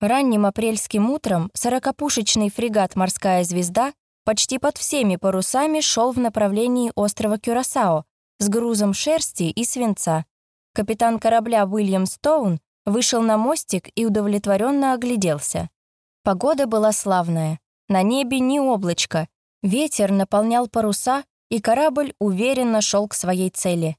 Ранним апрельским утром сорокопушечный фрегат «Морская звезда» почти под всеми парусами шел в направлении острова Кюрасао с грузом шерсти и свинца. Капитан корабля Уильям Стоун вышел на мостик и удовлетворенно огляделся. Погода была славная. На небе ни облачко. Ветер наполнял паруса, и корабль уверенно шел к своей цели.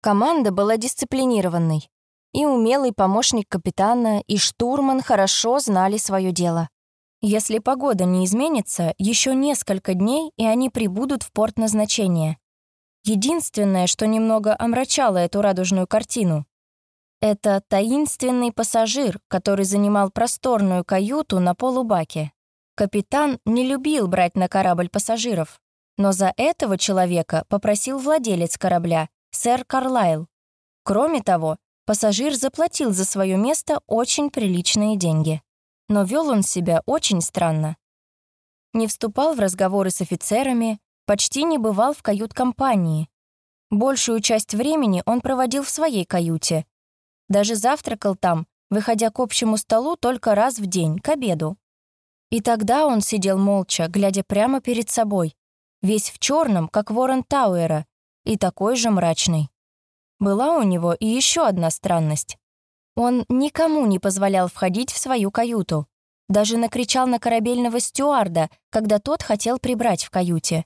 Команда была дисциплинированной. И умелый помощник капитана, и штурман хорошо знали свое дело. Если погода не изменится, еще несколько дней, и они прибудут в порт назначения. Единственное, что немного омрачало эту радужную картину, это таинственный пассажир, который занимал просторную каюту на полубаке. Капитан не любил брать на корабль пассажиров, но за этого человека попросил владелец корабля, сэр Карлайл. Кроме того, Пассажир заплатил за свое место очень приличные деньги. Но вел он себя очень странно. Не вступал в разговоры с офицерами, почти не бывал в кают-компании. Большую часть времени он проводил в своей каюте. Даже завтракал там, выходя к общему столу только раз в день, к обеду. И тогда он сидел молча, глядя прямо перед собой, весь в черном, как ворон Тауэра, и такой же мрачный. Была у него и еще одна странность. Он никому не позволял входить в свою каюту. Даже накричал на корабельного стюарда, когда тот хотел прибрать в каюте.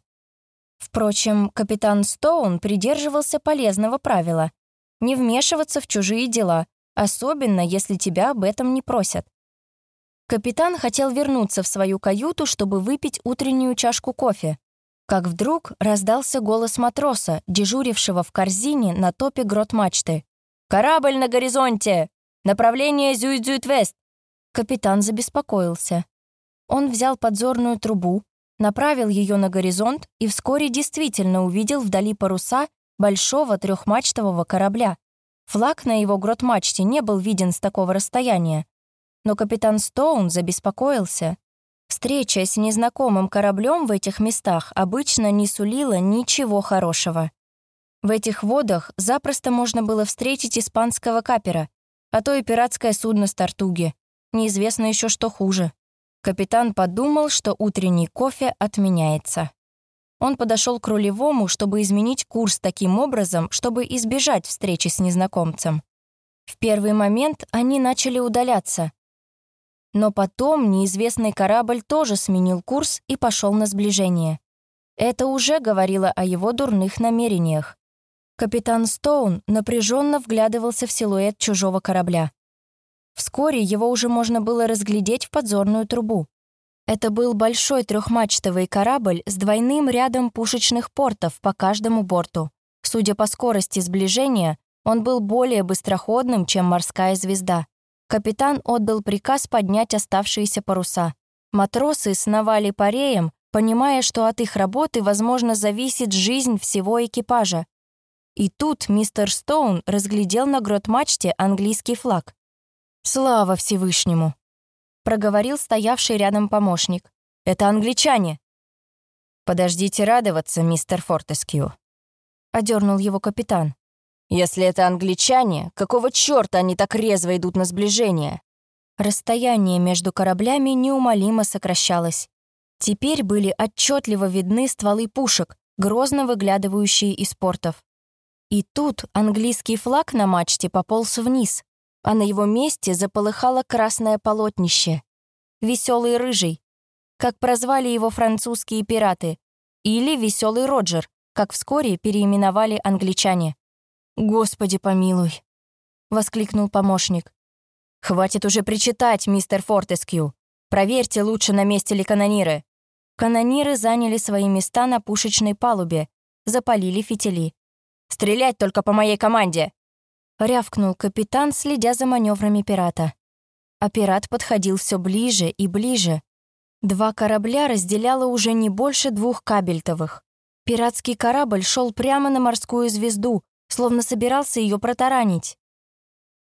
Впрочем, капитан Стоун придерживался полезного правила — не вмешиваться в чужие дела, особенно если тебя об этом не просят. Капитан хотел вернуться в свою каюту, чтобы выпить утреннюю чашку кофе, как вдруг раздался голос матроса, дежурившего в корзине на топе грот-мачты. «Корабль на горизонте! Направление Зюйдзюйт-Вест!» Капитан забеспокоился. Он взял подзорную трубу, направил ее на горизонт и вскоре действительно увидел вдали паруса большого трехмачтового корабля. Флаг на его грот-мачте не был виден с такого расстояния. Но капитан Стоун забеспокоился. Встреча с незнакомым кораблем в этих местах обычно не сулила ничего хорошего. В этих водах запросто можно было встретить испанского капера, а то и пиратское судно с Тартуги. Неизвестно еще, что хуже. Капитан подумал, что утренний кофе отменяется. Он подошел к рулевому, чтобы изменить курс таким образом, чтобы избежать встречи с незнакомцем. В первый момент они начали удаляться, но потом неизвестный корабль тоже сменил курс и пошел на сближение. Это уже говорило о его дурных намерениях. Капитан Стоун напряженно вглядывался в силуэт чужого корабля. Вскоре его уже можно было разглядеть в подзорную трубу. Это был большой трехмачтовый корабль с двойным рядом пушечных портов по каждому борту. Судя по скорости сближения, он был более быстроходным, чем морская звезда. Капитан отдал приказ поднять оставшиеся паруса. Матросы сновали пареем, понимая, что от их работы, возможно, зависит жизнь всего экипажа. И тут мистер Стоун разглядел на грот-мачте английский флаг. «Слава Всевышнему!» — проговорил стоявший рядом помощник. «Это англичане!» «Подождите радоваться, мистер Фортескью», — одернул его капитан. Если это англичане, какого чёрта они так резво идут на сближение? Расстояние между кораблями неумолимо сокращалось. Теперь были отчетливо видны стволы пушек, грозно выглядывающие из портов. И тут английский флаг на мачте пополз вниз, а на его месте заполыхало красное полотнище. Веселый рыжий, как прозвали его французские пираты, или веселый Роджер, как вскоре переименовали англичане. «Господи помилуй!» — воскликнул помощник. «Хватит уже причитать, мистер Фортескью. Проверьте лучше, на месте ли канониры». Канониры заняли свои места на пушечной палубе, запалили фитили. «Стрелять только по моей команде!» — рявкнул капитан, следя за маневрами пирата. А пират подходил все ближе и ближе. Два корабля разделяло уже не больше двух кабельтовых. Пиратский корабль шел прямо на морскую звезду, словно собирался ее протаранить.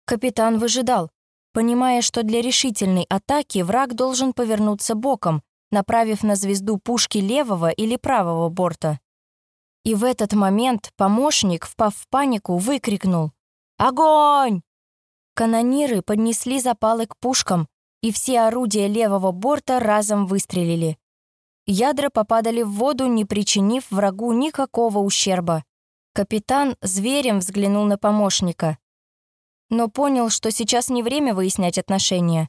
Капитан выжидал, понимая, что для решительной атаки враг должен повернуться боком, направив на звезду пушки левого или правого борта. И в этот момент помощник, впав в панику, выкрикнул «Огонь!». Канониры поднесли запалы к пушкам, и все орудия левого борта разом выстрелили. Ядра попадали в воду, не причинив врагу никакого ущерба. Капитан зверем взглянул на помощника. Но понял, что сейчас не время выяснять отношения.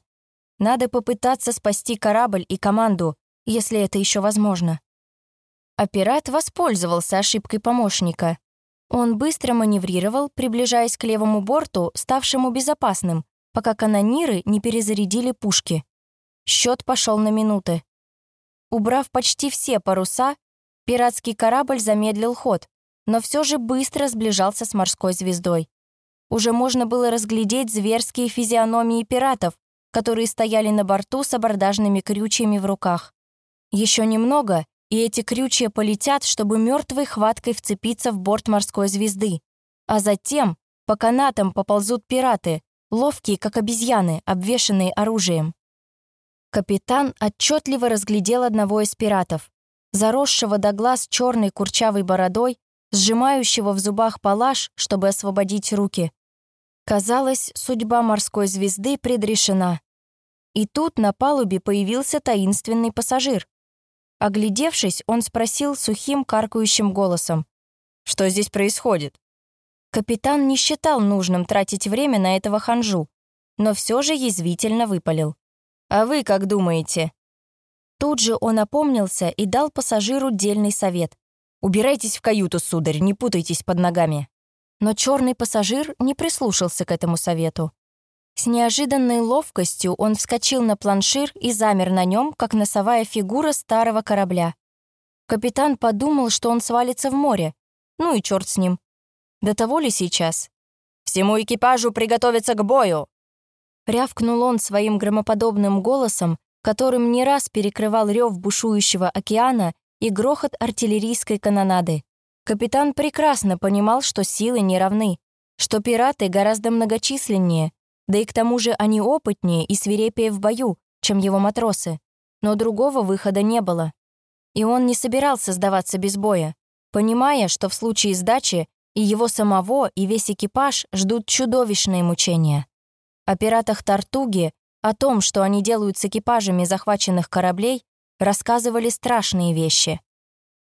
Надо попытаться спасти корабль и команду, если это еще возможно. А пират воспользовался ошибкой помощника. Он быстро маневрировал, приближаясь к левому борту, ставшему безопасным, пока канониры не перезарядили пушки. Счет пошел на минуты. Убрав почти все паруса, пиратский корабль замедлил ход, но все же быстро сближался с морской звездой. Уже можно было разглядеть зверские физиономии пиратов, которые стояли на борту с абордажными крючьями в руках. Еще немного, и эти крючья полетят, чтобы мертвой хваткой вцепиться в борт морской звезды. А затем по канатам поползут пираты, ловкие, как обезьяны, обвешанные оружием. Капитан отчетливо разглядел одного из пиратов, заросшего до глаз черной курчавой бородой, сжимающего в зубах палаш, чтобы освободить руки. Казалось, судьба морской звезды предрешена. И тут на палубе появился таинственный пассажир. Оглядевшись, он спросил сухим каркающим голосом. «Что здесь происходит?» Капитан не считал нужным тратить время на этого ханжу, но все же язвительно выпалил. «А вы как думаете?» Тут же он опомнился и дал пассажиру дельный совет. «Убирайтесь в каюту, сударь, не путайтесь под ногами». Но черный пассажир не прислушался к этому совету. С неожиданной ловкостью он вскочил на планшир и замер на нем, как носовая фигура старого корабля. Капитан подумал, что он свалится в море. Ну и черт с ним. До того ли сейчас? «Всему экипажу приготовиться к бою!» Рявкнул он своим громоподобным голосом, которым не раз перекрывал рев бушующего океана и грохот артиллерийской канонады. Капитан прекрасно понимал, что силы не равны, что пираты гораздо многочисленнее, да и к тому же они опытнее и свирепее в бою, чем его матросы. Но другого выхода не было. И он не собирался сдаваться без боя, понимая, что в случае сдачи и его самого, и весь экипаж ждут чудовищные мучения. О пиратах Тартуги, о том, что они делают с экипажами захваченных кораблей, рассказывали страшные вещи.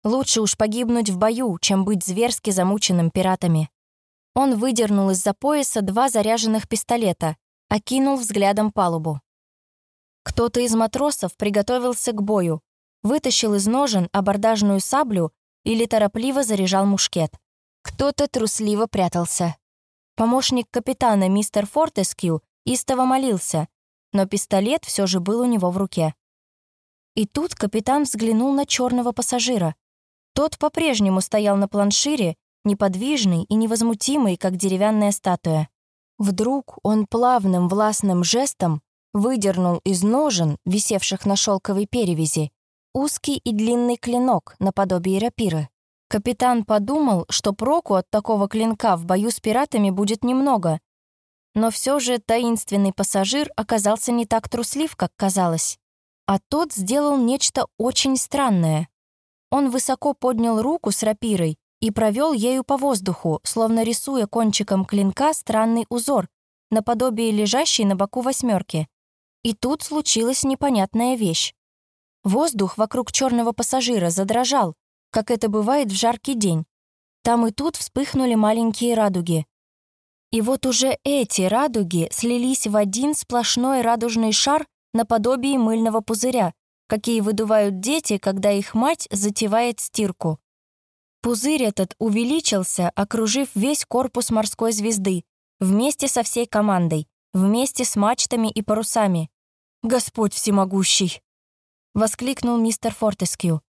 Лучше уж погибнуть в бою, чем быть зверски замученным пиратами. Он выдернул из-за пояса два заряженных пистолета, окинул взглядом палубу. Кто-то из матросов приготовился к бою, вытащил из ножен абордажную саблю или торопливо заряжал мушкет. Кто-то трусливо прятался. Помощник капитана мистер Фортескью истово молился, но пистолет все же был у него в руке. И тут капитан взглянул на черного пассажира. Тот по-прежнему стоял на планшире, неподвижный и невозмутимый, как деревянная статуя. Вдруг он плавным властным жестом выдернул из ножен, висевших на шелковой перевязи, узкий и длинный клинок наподобие рапиры. Капитан подумал, что проку от такого клинка в бою с пиратами будет немного. Но все же таинственный пассажир оказался не так труслив, как казалось. А тот сделал нечто очень странное. Он высоко поднял руку с рапирой и провел ею по воздуху, словно рисуя кончиком клинка странный узор, наподобие лежащей на боку восьмерки. И тут случилась непонятная вещь. Воздух вокруг черного пассажира задрожал, как это бывает в жаркий день. Там и тут вспыхнули маленькие радуги. И вот уже эти радуги слились в один сплошной радужный шар наподобие мыльного пузыря, какие выдувают дети, когда их мать затевает стирку. Пузырь этот увеличился, окружив весь корпус морской звезды, вместе со всей командой, вместе с мачтами и парусами. «Господь всемогущий!» — воскликнул мистер Фортескью.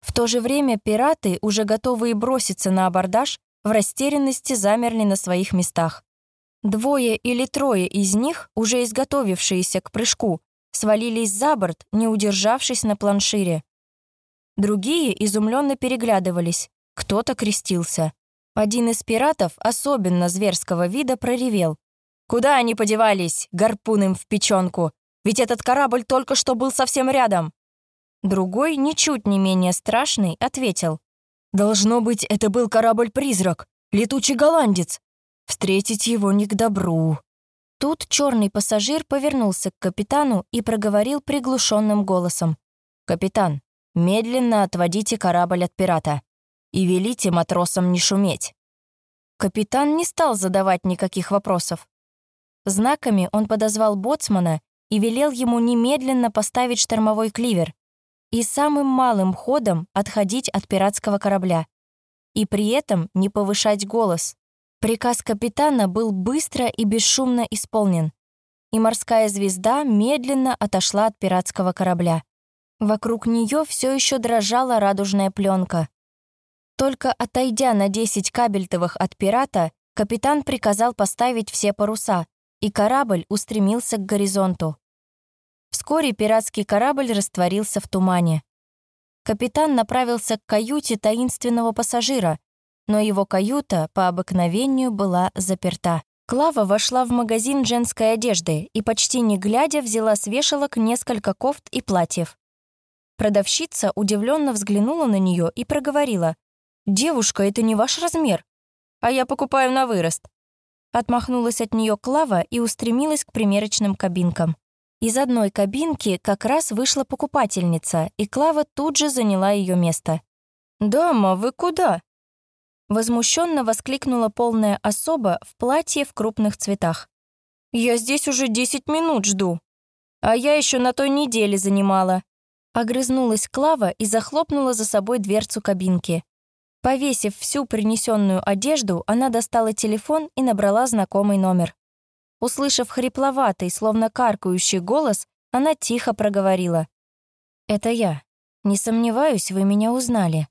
В то же время пираты, уже готовые броситься на абордаж, в растерянности замерли на своих местах. Двое или трое из них, уже изготовившиеся к прыжку, свалились за борт, не удержавшись на планшире. Другие изумленно переглядывались, кто-то крестился. Один из пиратов, особенно зверского вида, проревел. «Куда они подевались, гарпун им в печенку? Ведь этот корабль только что был совсем рядом!» Другой, ничуть не менее страшный, ответил. «Должно быть, это был корабль-призрак, летучий голландец. Встретить его не к добру». Тут черный пассажир повернулся к капитану и проговорил приглушенным голосом. «Капитан, медленно отводите корабль от пирата и велите матросам не шуметь». Капитан не стал задавать никаких вопросов. Знаками он подозвал боцмана и велел ему немедленно поставить штормовой кливер и самым малым ходом отходить от пиратского корабля. И при этом не повышать голос. Приказ капитана был быстро и бесшумно исполнен, и морская звезда медленно отошла от пиратского корабля. Вокруг нее все еще дрожала радужная пленка. Только отойдя на 10 кабельтовых от пирата, капитан приказал поставить все паруса, и корабль устремился к горизонту. Вскоре пиратский корабль растворился в тумане. Капитан направился к каюте таинственного пассажира, но его каюта по обыкновению была заперта. Клава вошла в магазин женской одежды и, почти не глядя, взяла с вешалок несколько кофт и платьев. Продавщица удивленно взглянула на нее и проговорила. «Девушка, это не ваш размер, а я покупаю на вырост». Отмахнулась от нее Клава и устремилась к примерочным кабинкам. Из одной кабинки как раз вышла покупательница, и Клава тут же заняла ее место. «Дама, вы куда?» Возмущенно воскликнула полная особа в платье в крупных цветах. «Я здесь уже 10 минут жду. А я еще на той неделе занимала». Огрызнулась Клава и захлопнула за собой дверцу кабинки. Повесив всю принесенную одежду, она достала телефон и набрала знакомый номер. Услышав хрипловатый, словно каркающий голос, она тихо проговорила. «Это я. Не сомневаюсь, вы меня узнали».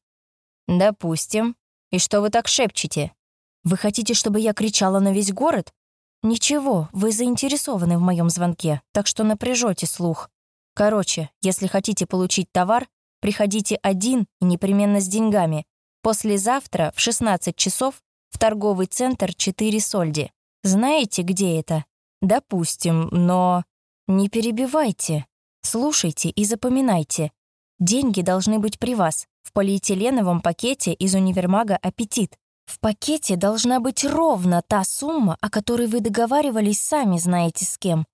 «Допустим. И что вы так шепчете? Вы хотите, чтобы я кричала на весь город? Ничего, вы заинтересованы в моем звонке, так что напряжете слух. Короче, если хотите получить товар, приходите один и непременно с деньгами. Послезавтра в 16 часов в торговый центр 4 Сольди. Знаете, где это? Допустим, но... Не перебивайте. Слушайте и запоминайте. Деньги должны быть при вас, в полиэтиленовом пакете из универмага «Аппетит». В пакете должна быть ровно та сумма, о которой вы договаривались сами знаете с кем.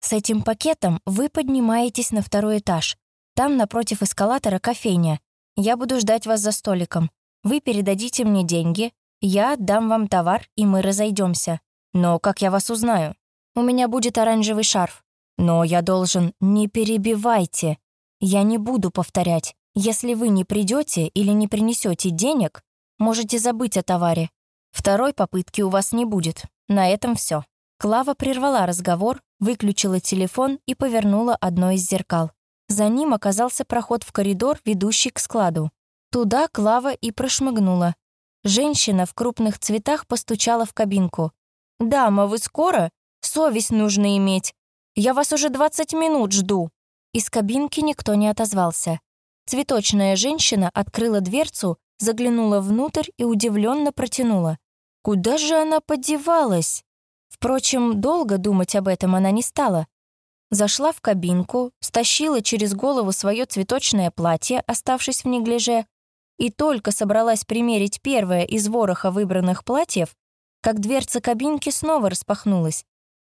С этим пакетом вы поднимаетесь на второй этаж. Там напротив эскалатора кофейня. Я буду ждать вас за столиком. Вы передадите мне деньги, я отдам вам товар, и мы разойдемся. Но как я вас узнаю? У меня будет оранжевый шарф. Но я должен... Не перебивайте. Я не буду повторять. Если вы не придете или не принесете денег, можете забыть о товаре. Второй попытки у вас не будет. На этом все. Клава прервала разговор, выключила телефон и повернула одно из зеркал. За ним оказался проход в коридор, ведущий к складу. Туда Клава и прошмыгнула. Женщина в крупных цветах постучала в кабинку. «Дама, вы скоро? Совесть нужно иметь. Я вас уже 20 минут жду». Из кабинки никто не отозвался. Цветочная женщина открыла дверцу, заглянула внутрь и удивленно протянула. Куда же она подевалась? Впрочем, долго думать об этом она не стала. Зашла в кабинку, стащила через голову свое цветочное платье, оставшись в неглиже, и только собралась примерить первое из вороха выбранных платьев, как дверца кабинки снова распахнулась,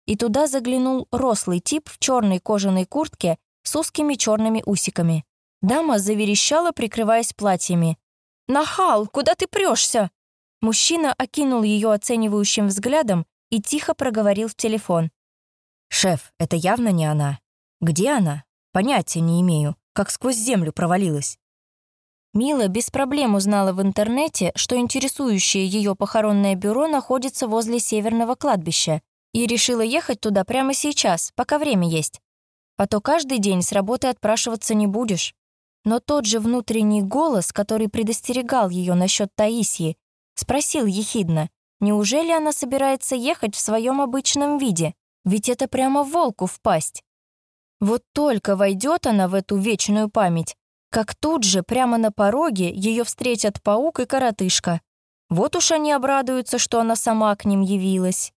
и туда заглянул рослый тип в черной кожаной куртке с узкими черными усиками. Дама заверещала, прикрываясь платьями. «Нахал, куда ты прешься?» Мужчина окинул ее оценивающим взглядом и тихо проговорил в телефон. «Шеф, это явно не она. Где она? Понятия не имею, как сквозь землю провалилась». Мила без проблем узнала в интернете, что интересующее ее похоронное бюро находится возле северного кладбища, и решила ехать туда прямо сейчас, пока время есть. А то каждый день с работы отпрашиваться не будешь. Но тот же внутренний голос, который предостерегал ее насчет Таисии, спросил ехидно, неужели она собирается ехать в своем обычном виде? Ведь это прямо волку впасть. Вот только войдет она в эту вечную память, как тут же, прямо на пороге, ее встретят паук и коротышка. Вот уж они обрадуются, что она сама к ним явилась.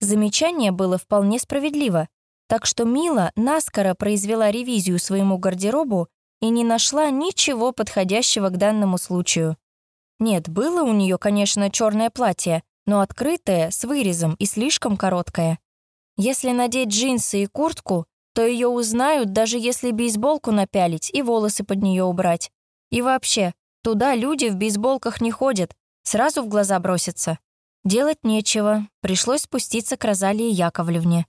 Замечание было вполне справедливо, так что Мила наскоро произвела ревизию своему гардеробу и не нашла ничего подходящего к данному случаю. Нет, было у нее, конечно, черное платье, но открытое, с вырезом и слишком короткое. Если надеть джинсы и куртку, то ее узнают, даже если бейсболку напялить и волосы под нее убрать. И вообще, туда люди в бейсболках не ходят, сразу в глаза бросятся. Делать нечего, пришлось спуститься к Розалии Яковлевне.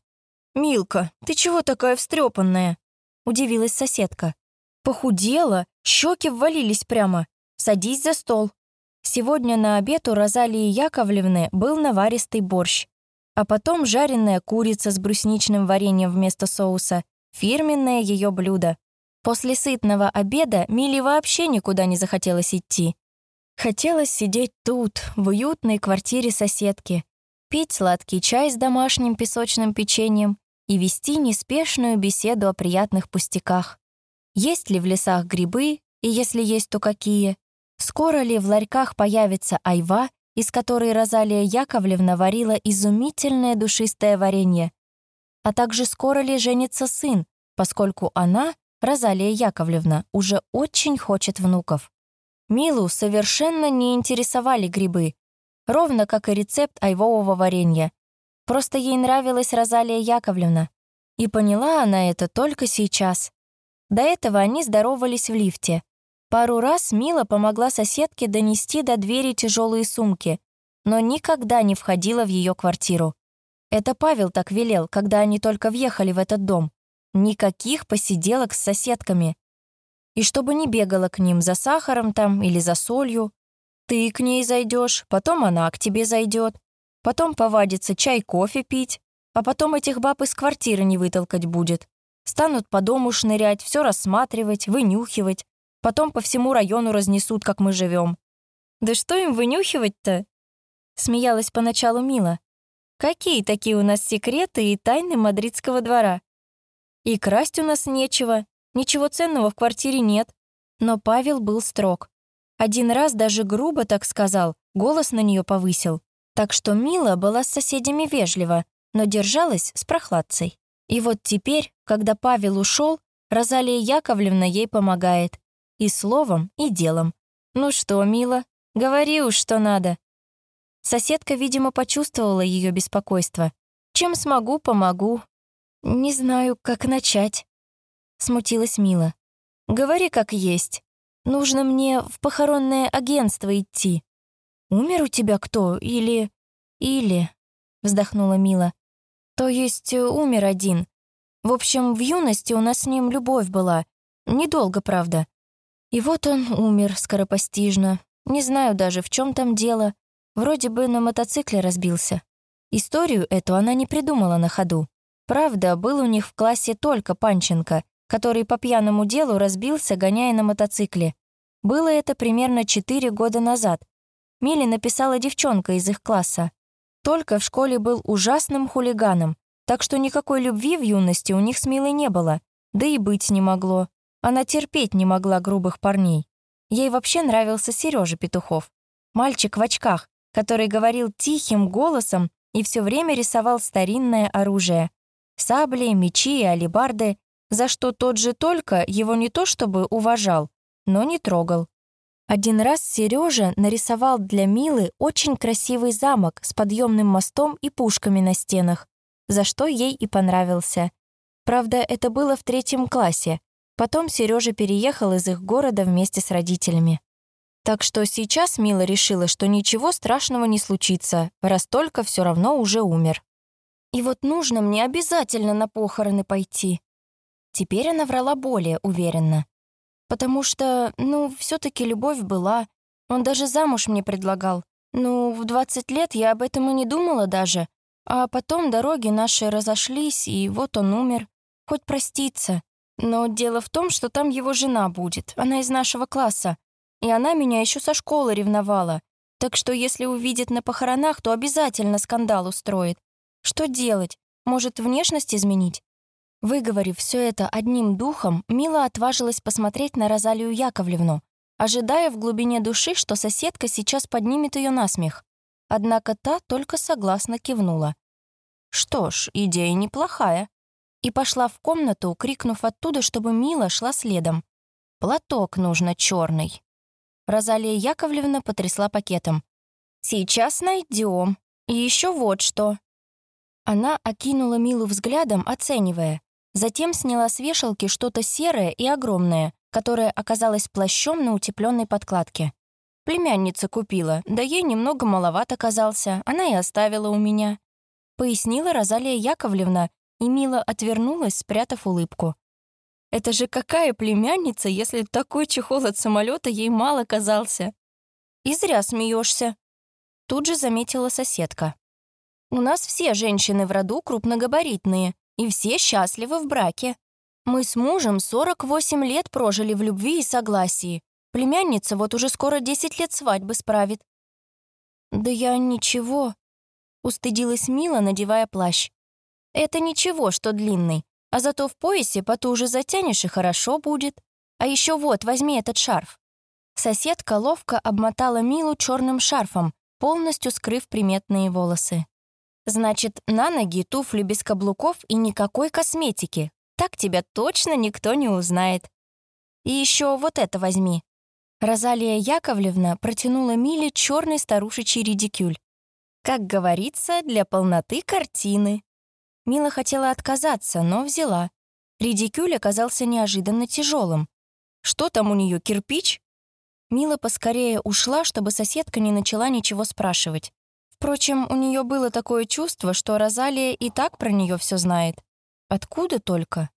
«Милка, ты чего такая встрепанная?» — удивилась соседка. «Похудела, щеки ввалились прямо. Садись за стол». Сегодня на обед у Розалии Яковлевны был наваристый борщ а потом жареная курица с брусничным вареньем вместо соуса, фирменное ее блюдо. После сытного обеда Миле вообще никуда не захотелось идти. Хотелось сидеть тут, в уютной квартире соседки, пить сладкий чай с домашним песочным печеньем и вести неспешную беседу о приятных пустяках. Есть ли в лесах грибы, и если есть, то какие? Скоро ли в ларьках появится айва из которой Розалия Яковлевна варила изумительное душистое варенье. А также скоро ли женится сын, поскольку она, Розалия Яковлевна, уже очень хочет внуков. Милу совершенно не интересовали грибы, ровно как и рецепт айвового варенья. Просто ей нравилась Розалия Яковлевна. И поняла она это только сейчас. До этого они здоровались в лифте. Пару раз Мила помогла соседке донести до двери тяжелые сумки, но никогда не входила в ее квартиру. Это Павел так велел, когда они только въехали в этот дом. Никаких посиделок с соседками. И чтобы не бегала к ним за сахаром там или за солью. Ты к ней зайдешь, потом она к тебе зайдет, потом повадится чай-кофе пить, а потом этих баб из квартиры не вытолкать будет. Станут по дому шнырять, все рассматривать, вынюхивать, Потом по всему району разнесут, как мы живем. Да что им вынюхивать-то? Смеялась поначалу Мила. Какие такие у нас секреты и тайны мадридского двора? И красть у нас нечего, ничего ценного в квартире нет. Но Павел был строг. Один раз даже грубо так сказал, голос на нее повысил. Так что Мила была с соседями вежлива, но держалась с прохладцей. И вот теперь, когда Павел ушел, Розалия Яковлевна ей помогает. И словом, и делом. «Ну что, мила, говори уж, что надо». Соседка, видимо, почувствовала ее беспокойство. «Чем смогу, помогу». «Не знаю, как начать», — смутилась Мила. «Говори, как есть. Нужно мне в похоронное агентство идти». «Умер у тебя кто? Или...» «Или...» — вздохнула Мила. «То есть э, умер один. В общем, в юности у нас с ним любовь была. Недолго, правда. И вот он умер скоропостижно. Не знаю даже, в чем там дело. Вроде бы на мотоцикле разбился. Историю эту она не придумала на ходу. Правда, был у них в классе только Панченко, который по пьяному делу разбился, гоняя на мотоцикле. Было это примерно 4 года назад. Миле написала девчонка из их класса. Только в школе был ужасным хулиганом, так что никакой любви в юности у них с Милой не было, да и быть не могло. Она терпеть не могла грубых парней. Ей вообще нравился Сережа Петухов. Мальчик в очках, который говорил тихим голосом и все время рисовал старинное оружие. Сабли, мечи и алебарды, за что тот же только его не то чтобы уважал, но не трогал. Один раз Сережа нарисовал для Милы очень красивый замок с подъемным мостом и пушками на стенах, за что ей и понравился. Правда, это было в третьем классе, Потом Сережа переехал из их города вместе с родителями. Так что сейчас Мила решила, что ничего страшного не случится, раз только все равно уже умер. И вот нужно мне обязательно на похороны пойти. Теперь она врала более уверенно. Потому что, ну, все таки любовь была. Он даже замуж мне предлагал. Ну, в 20 лет я об этом и не думала даже. А потом дороги наши разошлись, и вот он умер. Хоть проститься. Но дело в том, что там его жена будет, она из нашего класса. И она меня еще со школы ревновала. Так что если увидит на похоронах, то обязательно скандал устроит. Что делать? Может, внешность изменить? Выговорив все это одним духом, Мила отважилась посмотреть на Розалию Яковлевну, ожидая в глубине души, что соседка сейчас поднимет ее на смех. Однако та только согласно кивнула. Что ж, идея неплохая и пошла в комнату, крикнув оттуда, чтобы Мила шла следом. «Платок нужно черный». Розалия Яковлевна потрясла пакетом. «Сейчас найдем. И еще вот что». Она окинула Милу взглядом, оценивая. Затем сняла с вешалки что-то серое и огромное, которое оказалось плащом на утепленной подкладке. Племянница купила, да ей немного маловат оказался, она и оставила у меня. Пояснила Розалия Яковлевна, и Мила отвернулась, спрятав улыбку. Это же какая племянница, если такой чехол от самолета ей мало казался? И зря смеешься. Тут же заметила соседка. У нас все женщины в роду крупногабаритные, и все счастливы в браке. Мы с мужем 48 лет прожили в любви и согласии. Племянница вот уже скоро 10 лет свадьбы справит. «Да я ничего», — устыдилась Мила, надевая плащ. «Это ничего, что длинный, а зато в поясе потуже затянешь и хорошо будет. А еще вот, возьми этот шарф». Соседка ловко обмотала Милу черным шарфом, полностью скрыв приметные волосы. «Значит, на ноги туфли без каблуков и никакой косметики. Так тебя точно никто не узнает. И еще вот это возьми». Розалия Яковлевна протянула Миле черный старушечий редикюль. Как говорится, для полноты картины. Мила хотела отказаться, но взяла. Редикюль оказался неожиданно тяжелым. Что там у нее, кирпич? Мила поскорее ушла, чтобы соседка не начала ничего спрашивать. Впрочем, у нее было такое чувство, что Розалия и так про нее все знает. Откуда только?